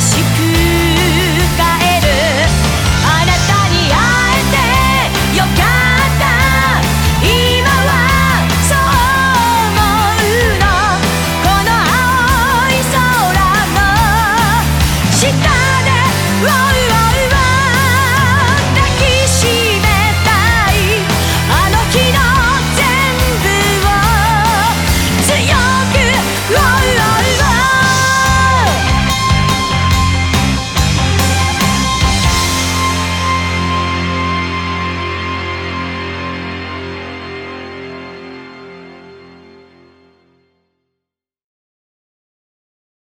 しく